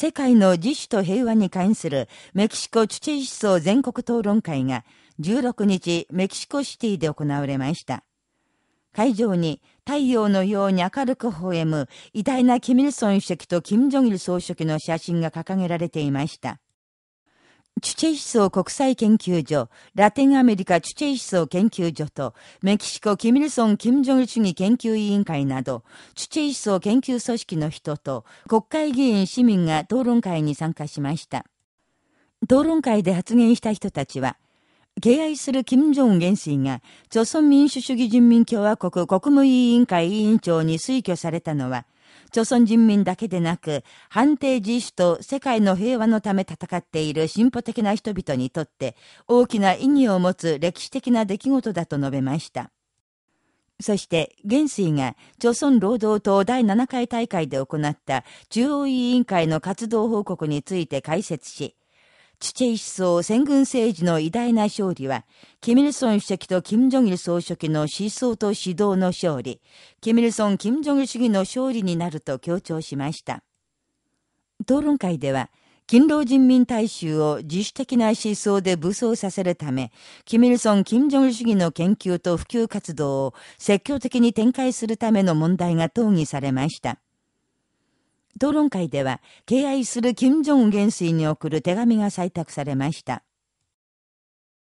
世界の自主と平和に関するメキシコチュチェイ思想全国討論会が16日メキシコシティで行われました。会場に太陽のように明るく微笑む偉大なキミルソン主席とキム・ジョギル総書記の写真が掲げられていました。チュチェイ思想国際研究所、ラテンアメリカチュチェイ思想研究所と、メキシコキミルソン・キム・ジョン主義研究委員会など、チュチェイ思想研究組織の人と、国会議員市民が討論会に参加しました。討論会で発言した人たちは、敬愛する金正恩元帥が、朝鮮民主主義人民共和国国務委員会委員長に推挙されたのは、朝鮮人民だけでなく、判定自主と世界の平和のため戦っている進歩的な人々にとって大きな意義を持つ歴史的な出来事だと述べました。そして、元帥が、朝鮮労働党第7回大会で行った中央委員会の活動報告について解説し、チチェイ思想戦軍政治の偉大な勝利は、キミルソン主席とキム・ジョギル総書記の思想と指導の勝利、キミルソン・キム・ジョギル主義の勝利になると強調しました。討論会では、勤労人民大衆を自主的な思想で武装させるため、キミルソン・キム・ジョン主義の研究と普及活動を積極的に展開するための問題が討議されました。討論会では、敬愛する金正恩元帥に送る手紙が採択されました。